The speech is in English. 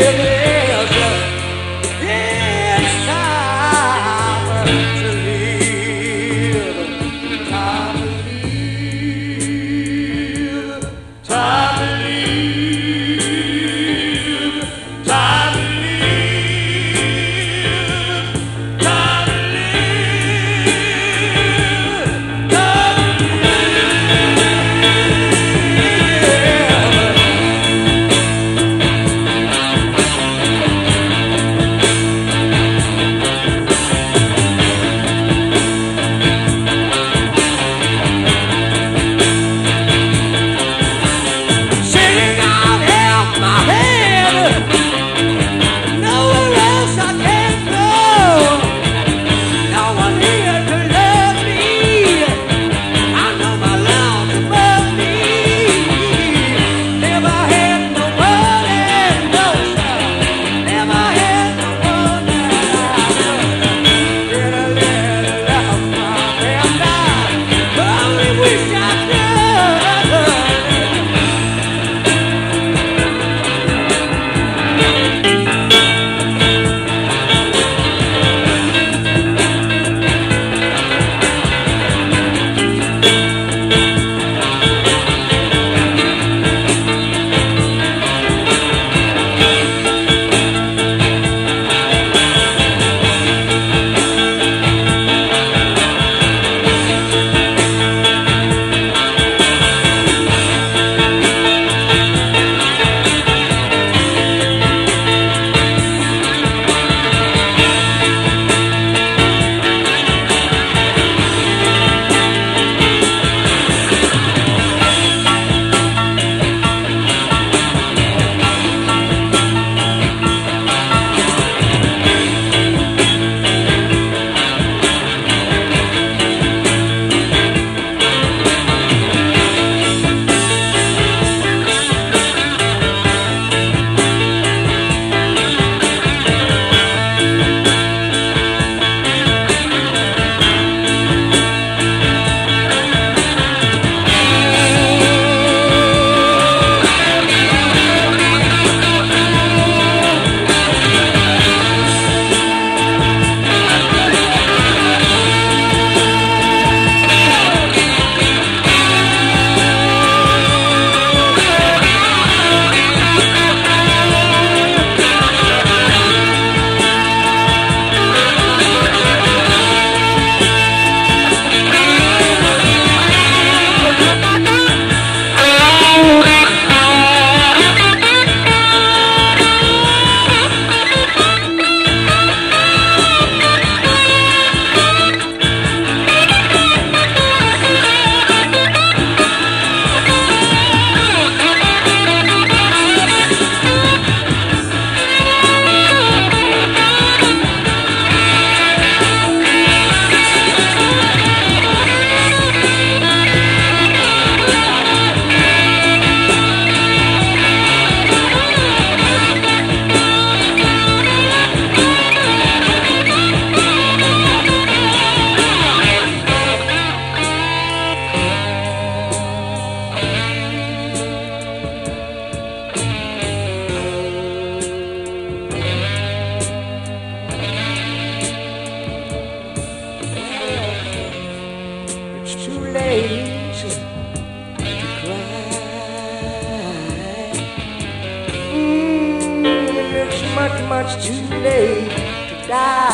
Yeah. Much too late to die.